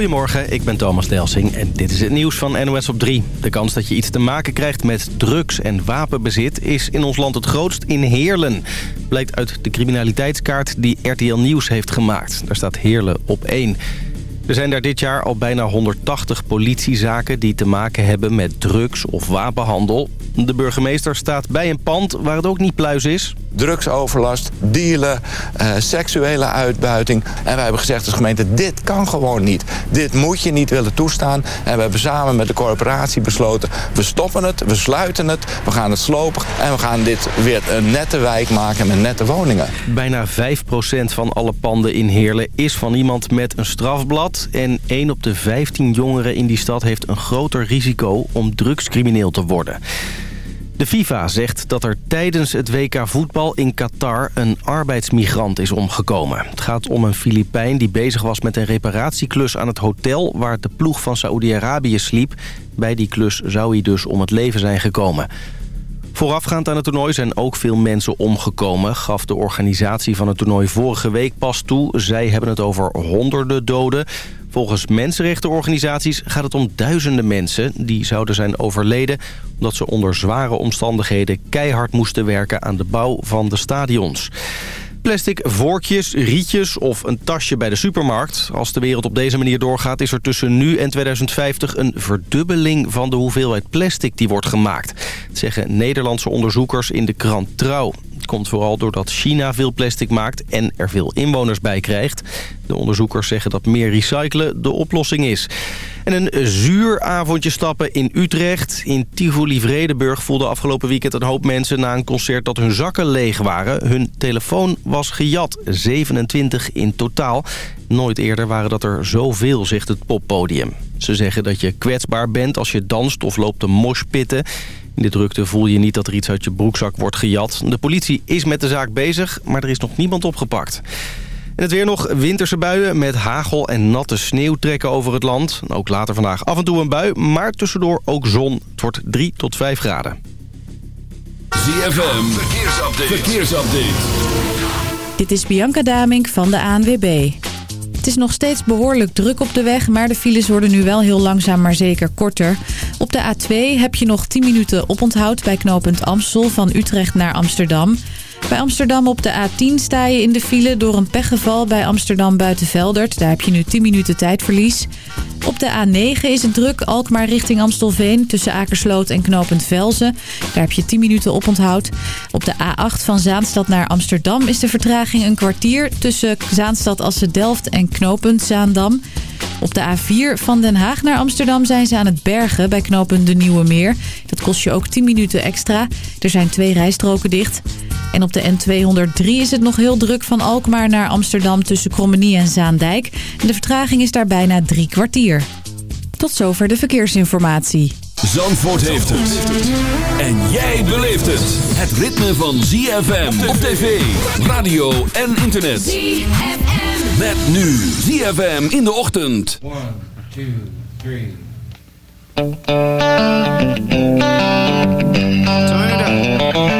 Goedemorgen, ik ben Thomas Delsing en dit is het nieuws van NOS op 3. De kans dat je iets te maken krijgt met drugs en wapenbezit is in ons land het grootst in Heerlen. Blijkt uit de criminaliteitskaart die RTL Nieuws heeft gemaakt. Daar staat Heerlen op 1. Er zijn daar dit jaar al bijna 180 politiezaken die te maken hebben met drugs of wapenhandel. De burgemeester staat bij een pand waar het ook niet pluis is. Drugsoverlast, dealen, uh, seksuele uitbuiting. En wij hebben gezegd als gemeente, dit kan gewoon niet. Dit moet je niet willen toestaan. En we hebben samen met de corporatie besloten... we stoppen het, we sluiten het, we gaan het slopen... en we gaan dit weer een nette wijk maken met nette woningen. Bijna 5% van alle panden in Heerlen is van iemand met een strafblad. En 1 op de 15 jongeren in die stad heeft een groter risico om drugscrimineel te worden. De FIFA zegt dat er tijdens het WK voetbal in Qatar een arbeidsmigrant is omgekomen. Het gaat om een Filipijn die bezig was met een reparatieklus aan het hotel... waar de ploeg van Saoedi-Arabië sliep. Bij die klus zou hij dus om het leven zijn gekomen. Voorafgaand aan het toernooi zijn ook veel mensen omgekomen... gaf de organisatie van het toernooi vorige week pas toe. Zij hebben het over honderden doden. Volgens mensenrechtenorganisaties gaat het om duizenden mensen... die zouden zijn overleden omdat ze onder zware omstandigheden... keihard moesten werken aan de bouw van de stadions. Plastic vorkjes, rietjes of een tasje bij de supermarkt. Als de wereld op deze manier doorgaat... is er tussen nu en 2050 een verdubbeling van de hoeveelheid plastic die wordt gemaakt. Dat zeggen Nederlandse onderzoekers in de krant Trouw. Komt vooral doordat China veel plastic maakt en er veel inwoners bij krijgt. De onderzoekers zeggen dat meer recyclen de oplossing is. En een zuur avondje stappen in Utrecht. In Tivoli Vredenburg voelden afgelopen weekend een hoop mensen... na een concert dat hun zakken leeg waren. Hun telefoon was gejat, 27 in totaal. Nooit eerder waren dat er zoveel, zegt het poppodium. Ze zeggen dat je kwetsbaar bent als je danst of loopt te moshpitten. In de drukte voel je niet dat er iets uit je broekzak wordt gejat. De politie is met de zaak bezig, maar er is nog niemand opgepakt. En het weer nog winterse buien met hagel en natte sneeuw trekken over het land. Ook later vandaag af en toe een bui, maar tussendoor ook zon. Het wordt 3 tot 5 graden. ZFM, verkeersupdate. verkeersupdate. Dit is Bianca Damink van de ANWB. Het is nog steeds behoorlijk druk op de weg, maar de files worden nu wel heel langzaam, maar zeker korter. Op de A2 heb je nog 10 minuten oponthoud bij knooppunt Amstel van Utrecht naar Amsterdam. Bij Amsterdam op de A10 sta je in de file door een pechgeval bij Amsterdam Buitenveldert. Daar heb je nu 10 minuten tijdverlies. Op de A9 is het druk Alkmaar richting Amstelveen tussen Akersloot en Knopend Velzen. Daar heb je 10 minuten op onthoud. Op de A8 van Zaanstad naar Amsterdam is de vertraging een kwartier tussen Zaanstad Assen-Delft en Knopend Zaandam. Op de A4 van Den Haag naar Amsterdam zijn ze aan het bergen bij knooppunt De Nieuwe Meer. Dat kost je ook 10 minuten extra. Er zijn twee rijstroken dicht. En op de N203 is het nog heel druk van Alkmaar naar Amsterdam tussen Krommenie en Zaandijk. En de vertraging is daar bijna drie kwartier. Tot zover de verkeersinformatie. Zandvoort heeft het. En jij beleeft het. Het ritme van ZFM op tv, radio en internet. ZFM. Met nu ZFM in de ochtend. 1, 2, 3. Turn it up.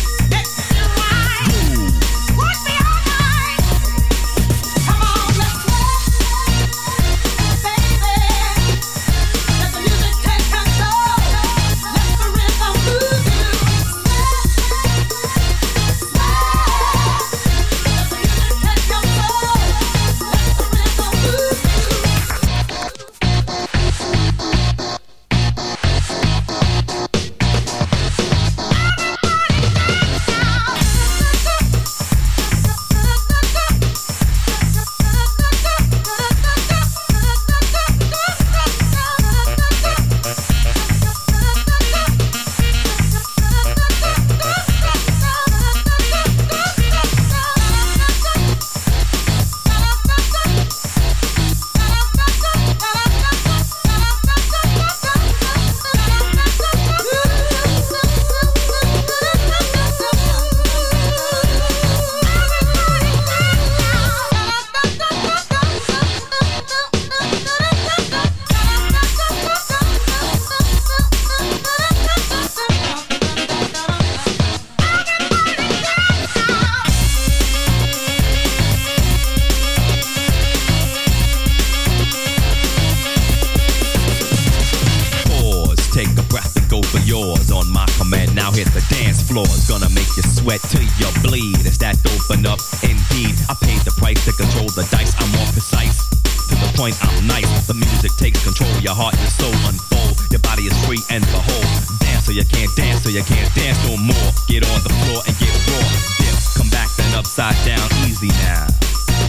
upside down easy now.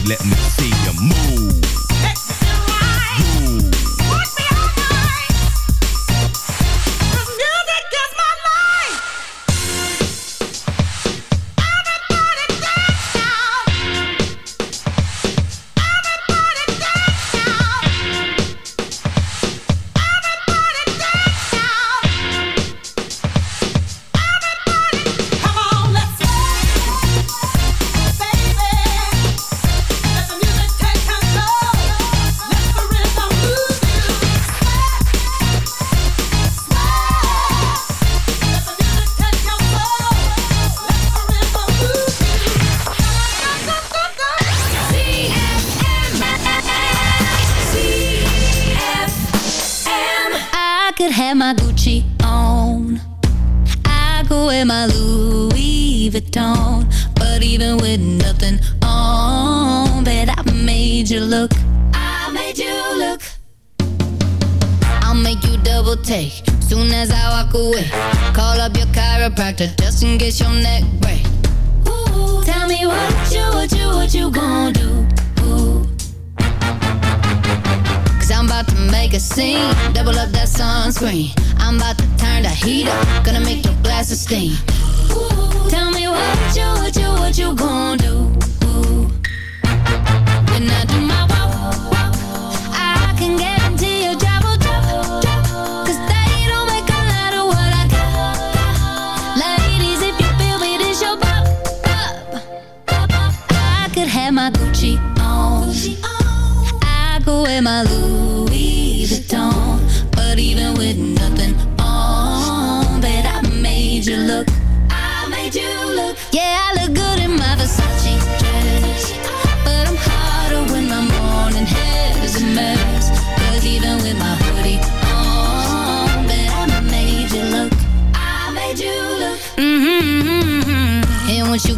Let me see you move.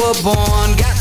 were born. Got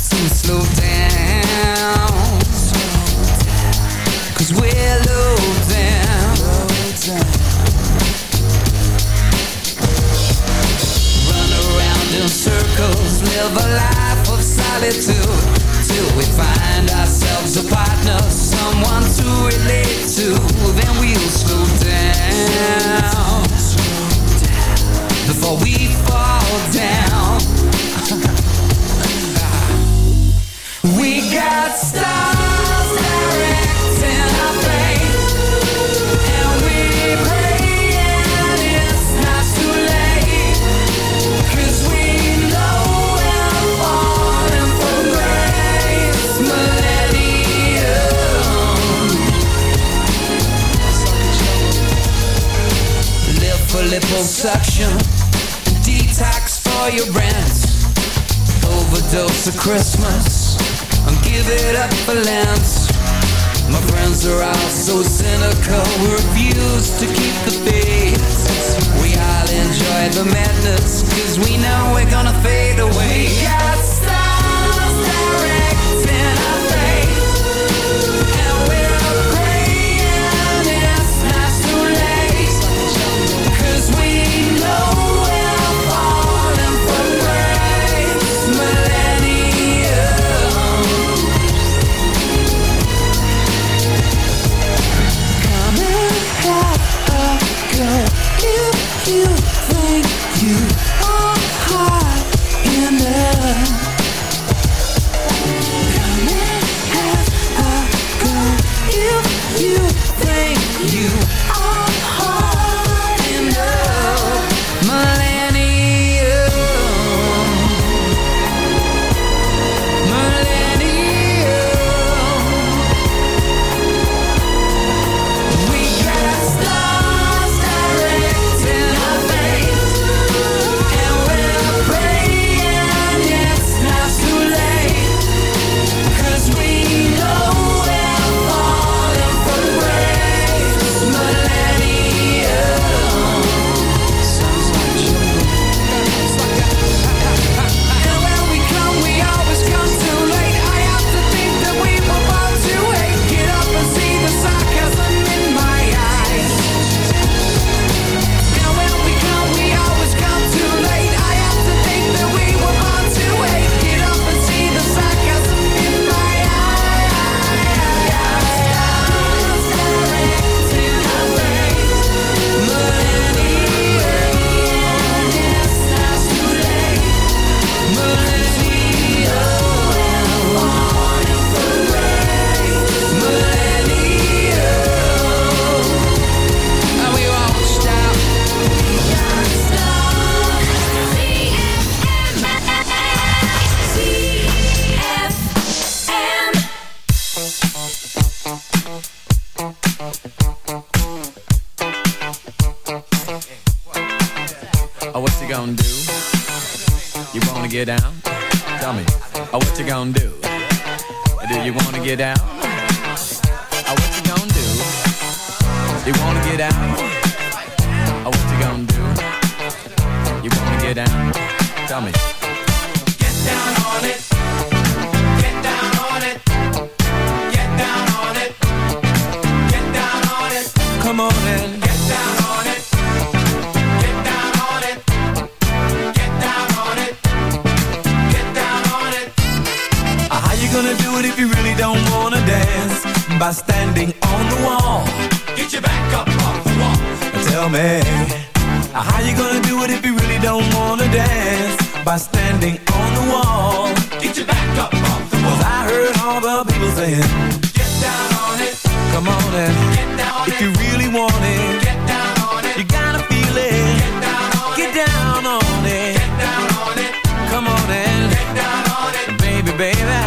by standing on the wall. Get your back up off the wall. And tell me, uh, how you gonna do it if you really don't wanna dance? By standing on the wall. Get your back up off the wall. Cause I heard all the people saying, Get down on it. Come on in. get down if it. you really want it. Get down on it. You gotta feel it. Get down on get it. Down on it. Get down on it. Come on and get down on it. Baby, baby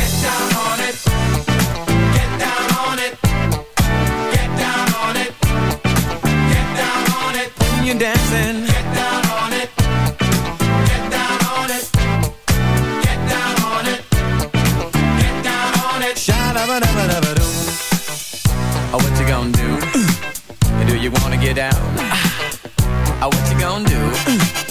you're dancing. Get down on it. Get down on it. Get down on it. Get down on it. Sha-da-ba-da-ba-da-ba-doo. Oh, what you gonna do? do you wanna get down? Oh, what you gonna do?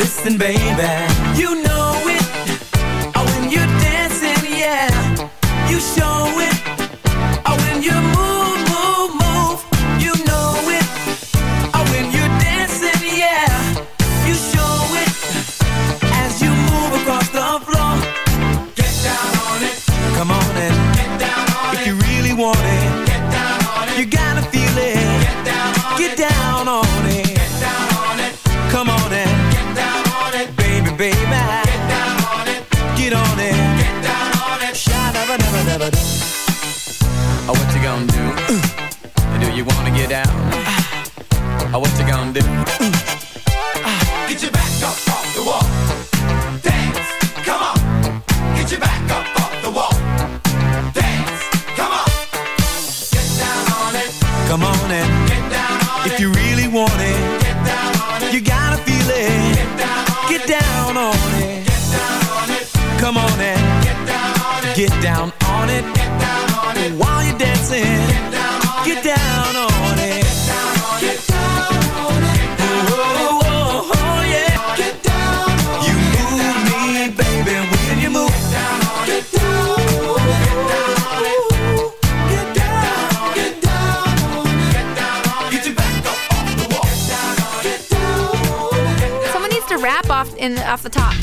Listen, baby. You know it. Oh, when you're dancing, yeah. You show it. Oh, when you move, move, move. You know it. Oh, when you're dancing, yeah. You show it. As you move across the floor. Get down on it. Come on and get down on if it. If you really want it. Get down on it. You gotta feel it. Get down on get it. down on it. Get you gonna do? Uh. do you wanna get down? oh, what you gonna do? Uh. Get your back up off the wall. Dance, come on. Get your back up off the wall. Dance, come on. Get down on it. Come on and get down on if it. If you really want it, get down on it. You gotta feel it. Get down on get it. Down on it. Get down on it. Come on and get down on it. Get down on it. Get down on it. While get. Down on it. Get down on it. Get down on it. Oh, oh, oh, oh, yeah. Get down on you move me, baby, when you move. Get down on it. Get down on it. Get down on it. Get down on it. Get down on it. Get your back up off the wall. Get down on it. Get down on it. Someone needs to rap off in off the top.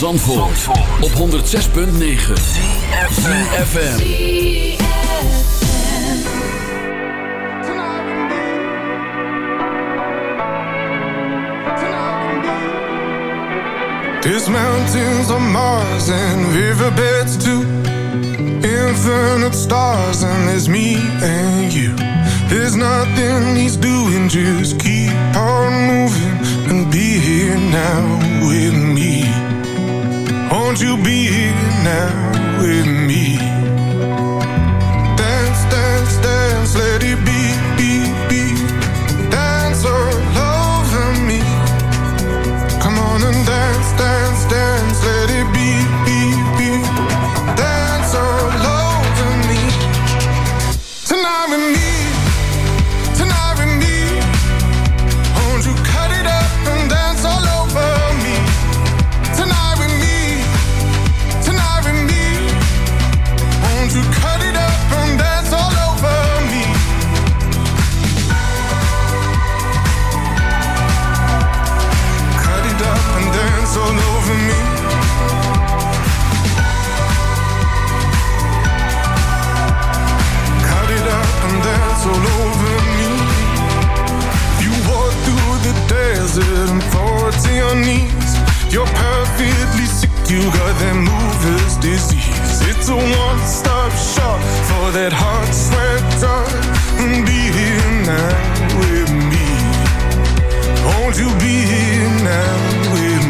Zandvoort, voor op 106.9 FM There's mountains on Mars and riverbeds too. Infinite stars and there's me and you. There's nothing he's doing, just keep on moving And be here now with me. won't you be here now with me? your knees. You're perfectly sick, you got that mover's disease. It's a one stop shop for that heart sweat. Be here now with me. Won't you be here now with me?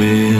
with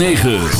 9.